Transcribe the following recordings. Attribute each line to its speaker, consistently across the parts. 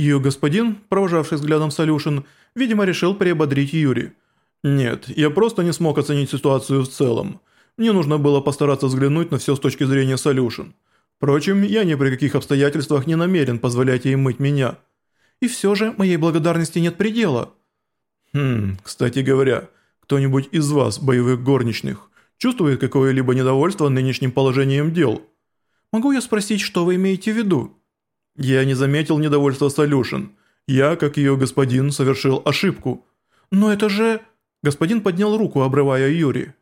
Speaker 1: Ее господин, провожавший взглядом Солюшен, видимо решил приободрить Юри. «Нет, я просто не смог оценить ситуацию в целом. Мне нужно было постараться взглянуть на все с точки зрения Солюшен. Впрочем, я ни при каких обстоятельствах не намерен позволять ей мыть меня. И все же моей благодарности нет предела». «Хм, кстати говоря, кто-нибудь из вас, боевых горничных, чувствует какое-либо недовольство нынешним положением дел?»
Speaker 2: «Могу я спросить, что вы имеете в виду?»
Speaker 1: Я не заметил недовольства Солюшен. Я, как ее господин, совершил ошибку.
Speaker 2: Но это же... Господин поднял руку, обрывая Юри.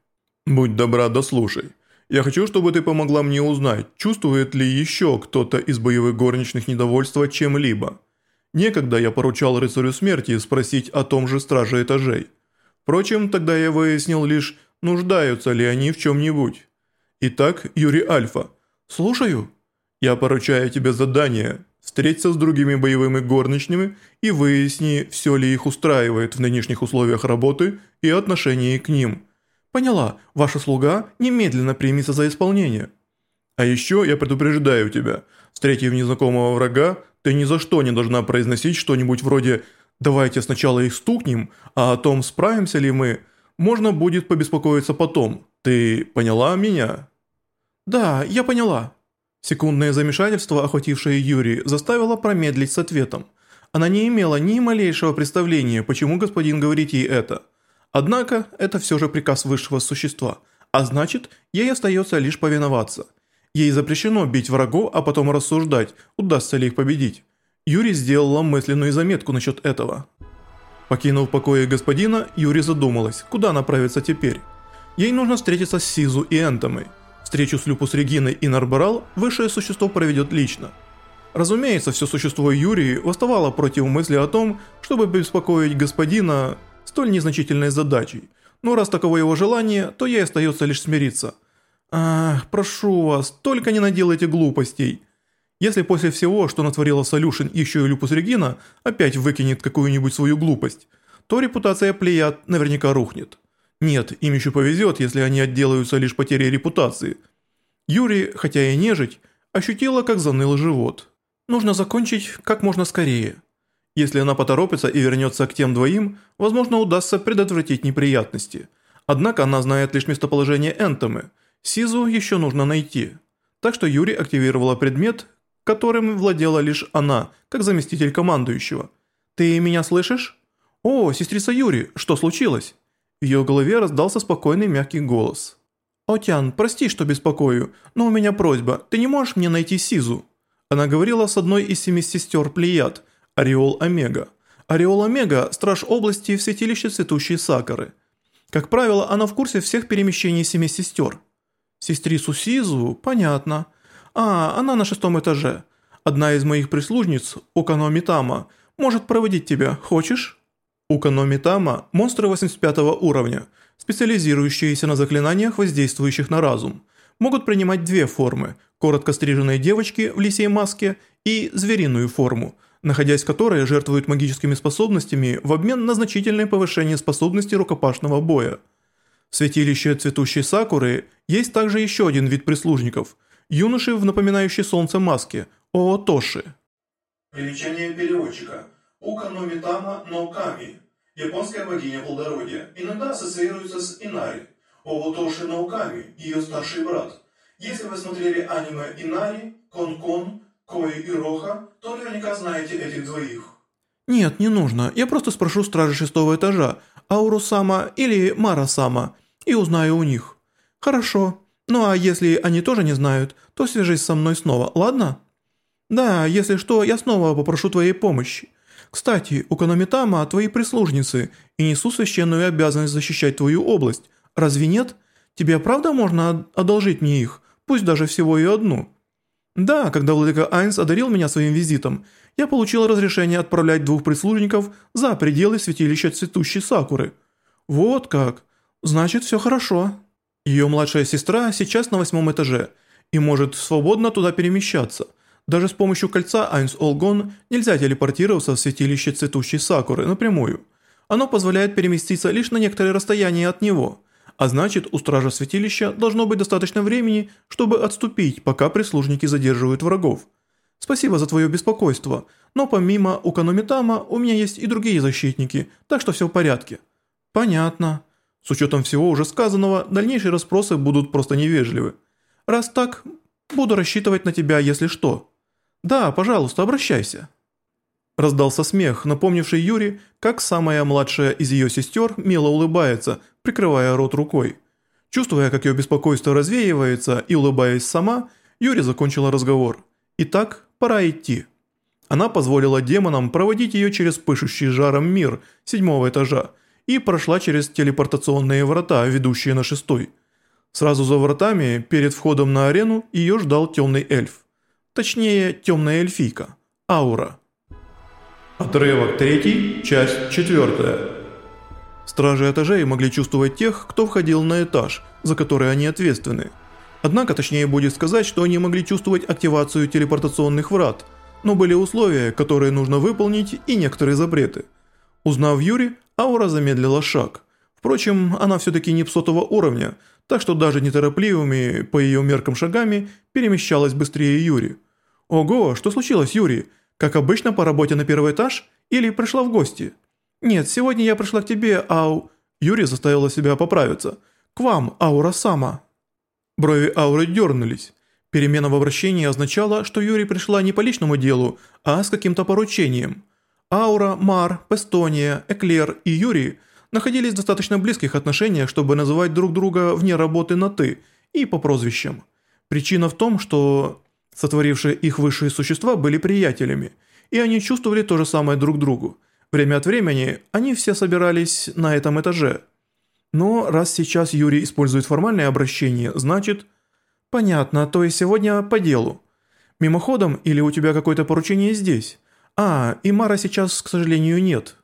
Speaker 1: Будь добра, дослушай. Я хочу, чтобы ты помогла мне узнать, чувствует ли еще кто-то из боевых горничных недовольства чем-либо. Некогда я поручал рыцарю смерти спросить о том же страже этажей. Впрочем, тогда я выяснил лишь, нуждаются ли они в чем-нибудь. Итак, Юрий Альфа.
Speaker 2: Слушаю.
Speaker 1: Я поручаю тебе задание Встреться с другими боевыми горничными и выясни, все ли их устраивает в нынешних условиях работы и отношении к ним.
Speaker 2: Поняла, ваша слуга немедленно примется за исполнение.
Speaker 1: А еще я предупреждаю тебя, встретив незнакомого врага, ты ни за что не должна произносить что-нибудь вроде «давайте сначала их стукнем, а о том, справимся ли мы, можно будет побеспокоиться потом. Ты поняла меня?»
Speaker 2: «Да, я поняла».
Speaker 1: Секундное замешательство, охватившее Юри, заставило промедлить с ответом. Она не имела ни малейшего представления, почему господин говорит ей это. Однако, это все же приказ высшего существа, а значит, ей остается лишь повиноваться. Ей запрещено бить врагов, а потом рассуждать, удастся ли их победить. Юри сделала мысленную заметку насчет этого. Покинув покои господина, Юри задумалась, куда направиться теперь. Ей нужно встретиться с Сизу и Энтомой. Встречу с Люпус Региной и Нарборал высшее существо проведет лично. Разумеется, все существо Юрии восставало против мысли о том, чтобы беспокоить господина столь незначительной задачей. Но раз таково его желание, то ей остается лишь смириться. Ах, прошу вас, только не наделайте глупостей. Если после всего, что натворила Солюшин, еще и Люпус Регина опять выкинет какую-нибудь свою глупость, то репутация Плеяд наверняка рухнет. Нет, им еще повезет, если они отделаются лишь потерей репутации. Юрий, хотя и нежить, ощутила, как заныл живот. Нужно закончить как можно скорее. Если она поторопится и вернется к тем двоим, возможно удастся предотвратить неприятности. Однако она знает лишь местоположение Энтомы. Сизу еще нужно найти. Так что Юри активировала предмет, которым владела лишь она, как заместитель командующего. «Ты меня слышишь?» «О, сестрица Юри, что случилось?» В ее голове раздался спокойный мягкий голос. «Отян, прости, что беспокою, но у меня просьба, ты не можешь мне найти Сизу?» Она говорила с одной из семи сестер Плеяд, Ореол Омега. Ореол Омега – страж области в святилище цветущей сакары. Как правило, она в курсе всех перемещений семи сестер. Сестрицу Сизу? Понятно. А, она на шестом этаже. Одна из моих прислужниц, Окано Митама, может проводить тебя, хочешь? У Каномитама – монстры 85 уровня, специализирующиеся на заклинаниях, воздействующих на разум. Могут принимать две формы – коротко стриженные девочки в лисьей маске и звериную форму, находясь в которой жертвуют магическими способностями в обмен на значительное повышение способности рукопашного боя. В святилище цветущей сакуры есть также еще один вид прислужников – юноши в напоминающей солнце маске – Оотоши.
Speaker 3: Примечание переводчика – Уканомитама Науками, японская богиня плодородия, иногда ассоциируется с Инари, Овутоши Науками, ее старший брат. Если вы смотрели аниме Инари, Кон-Кон, Кои и Роха, то наверняка знаете этих двоих.
Speaker 2: Нет, не нужно, я просто спрошу стражи шестого этажа, Ауру-сама или Мара-сама, и узнаю у них. Хорошо, ну а если они тоже не знают, то свяжись со мной снова, ладно? Да, если что, я снова попрошу твоей помощи. Кстати, у Канамитама твои прислужницы и несу священную обязанность защищать твою область. Разве нет? Тебе правда можно одолжить мне их, пусть даже всего и одну?» «Да, когда владыка Айнс одарил меня своим визитом, я получил разрешение отправлять двух прислужников за пределы святилища цветущей Сакуры». «Вот как. Значит, все хорошо». Ее младшая сестра сейчас на восьмом этаже и может свободно туда перемещаться – даже с помощью кольца Айнс Олгон нельзя телепортироваться в святилище цветущей Сакуры напрямую. Оно позволяет переместиться лишь на некоторое расстояние от него, а значит у стража святилища должно быть достаточно времени, чтобы отступить, пока прислужники задерживают врагов.
Speaker 1: Спасибо за твое беспокойство, но помимо Уканомитама у меня есть и другие защитники, так что все в порядке». «Понятно». С учетом всего уже сказанного, дальнейшие расспросы будут просто невежливы. «Раз так, буду рассчитывать на тебя, если что». «Да, пожалуйста, обращайся». Раздался смех, напомнивший Юре, как самая младшая из ее сестер мило улыбается, прикрывая рот рукой. Чувствуя, как ее беспокойство развеивается и улыбаясь сама, Юри закончила разговор. «Итак, пора идти». Она позволила демонам проводить ее через пышущий жаром мир седьмого этажа и прошла через телепортационные врата, ведущие на шестой. Сразу за вратами, перед входом на арену, ее ждал темный эльф. Точнее, темная эльфийка. Аура.
Speaker 3: Отрывок третий, часть четвертая.
Speaker 1: Стражи этажей могли чувствовать тех, кто входил на этаж, за который они ответственны. Однако точнее будет сказать, что они могли чувствовать активацию телепортационных врат, но были условия, которые нужно выполнить и некоторые запреты. Узнав Юри, Аура замедлила шаг. Впрочем, она все-таки не псотого уровня, так что даже неторопливыми по ее меркам шагами перемещалась быстрее Юри. «Ого, что случилось, Юри? Как обычно по работе на первый этаж? Или пришла в гости?» «Нет, сегодня я пришла к тебе, ау...» Юри заставила себя поправиться. «К вам, Аура Сама». Брови Ауры дернулись. Перемена в обращении означала, что Юри пришла не по личному делу, а с каким-то поручением. Аура, Мар, Пестония, Эклер и Юри находились в достаточно близких отношениях, чтобы называть друг друга вне работы на «ты» и по прозвищам. Причина в том, что сотворившие их высшие существа были приятелями, и они чувствовали то же самое друг другу. Время от времени они все собирались на этом этаже. Но раз сейчас Юрий использует формальное обращение, значит... Понятно, то есть сегодня по делу. Мимоходом или у тебя какое-то поручение здесь? А, и Мара сейчас, к сожалению, нет.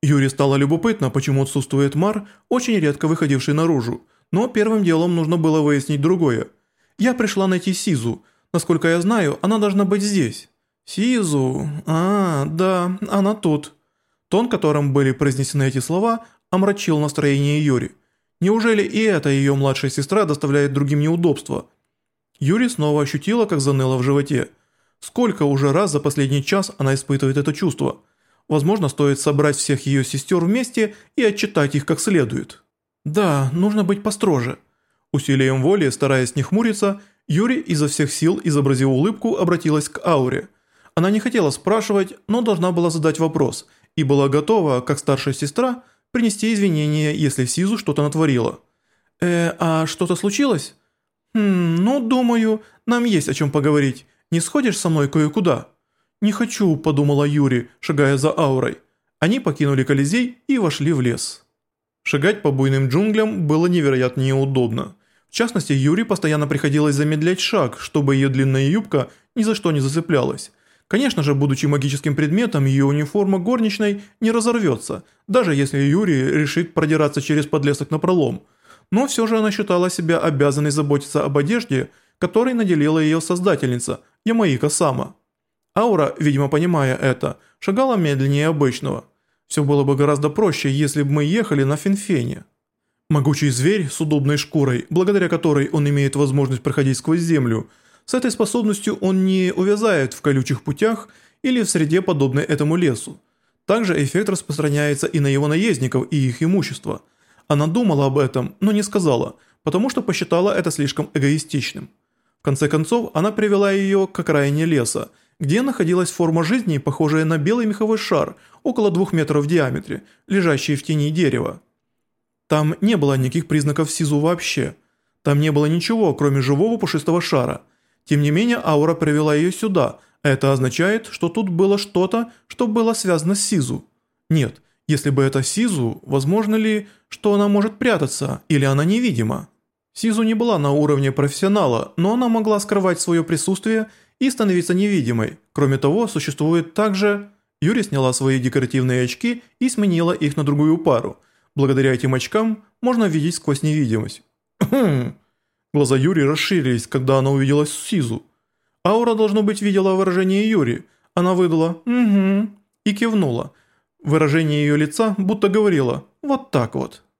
Speaker 1: Юре стало любопытно, почему отсутствует Мар, очень редко выходивший наружу, но первым делом нужно было выяснить другое. Я пришла найти Сизу. Насколько я знаю, она должна быть здесь. Сизу... А, да, она тут. Тон, которым были произнесены эти слова, омрачил настроение Юри. Неужели и эта ее младшая сестра доставляет другим неудобства? Юри снова ощутила, как заныло в животе. Сколько уже раз за последний час она испытывает это чувство? Возможно, стоит собрать всех ее сестер вместе и отчитать их как следует. Да, нужно быть построже. Усилием воли, стараясь не хмуриться, Юри изо всех сил, изобразив улыбку, обратилась к Ауре. Она не хотела спрашивать, но должна была задать вопрос – и была готова, как старшая сестра, принести извинения, если Сизу что-то натворила. «Э, а что-то случилось?» «Хм, ну, думаю, нам есть о чем поговорить. Не сходишь со мной кое-куда?» «Не хочу», – подумала Юри, шагая за аурой. Они покинули Колизей и вошли в лес. Шагать по буйным джунглям было невероятно неудобно. В частности, Юри постоянно приходилось замедлять шаг, чтобы ее длинная юбка ни за что не зацеплялась. Конечно же, будучи магическим предметом, ее униформа горничной не разорвется, даже если Юрий решит продираться через подлесок на пролом. Но все же она считала себя обязанной заботиться об одежде, которой наделила ее создательница, Ямаика Сама. Аура, видимо понимая это, шагала медленнее обычного. Все было бы гораздо проще, если бы мы ехали на Финфене. Могучий зверь с удобной шкурой, благодаря которой он имеет возможность проходить сквозь землю – с этой способностью он не увязает в колючих путях или в среде, подобной этому лесу. Также эффект распространяется и на его наездников и их имущество. Она думала об этом, но не сказала, потому что посчитала это слишком эгоистичным. В конце концов, она привела ее к окраине леса, где находилась форма жизни, похожая на белый меховой шар, около двух метров в диаметре, лежащий в тени дерева. Там не было никаких признаков СИЗУ вообще. Там не было ничего, кроме живого пушистого шара – тем не менее, аура привела ее сюда. Это означает, что тут было что-то, что было связано с Сизу. Нет, если бы это Сизу, возможно ли, что она может прятаться, или она невидима? Сизу не была на уровне профессионала, но она могла скрывать свое присутствие и становиться невидимой. Кроме того, существует также... Юри сняла свои декоративные очки и сменила их на другую пару. Благодаря этим очкам можно видеть сквозь невидимость. Хм, Глаза Юри расширились, когда она увидела Сизу. Аура, должно быть, видела выражение Юри. Она выдала «Угу» и кивнула. Выражение ее лица будто говорило «Вот так вот».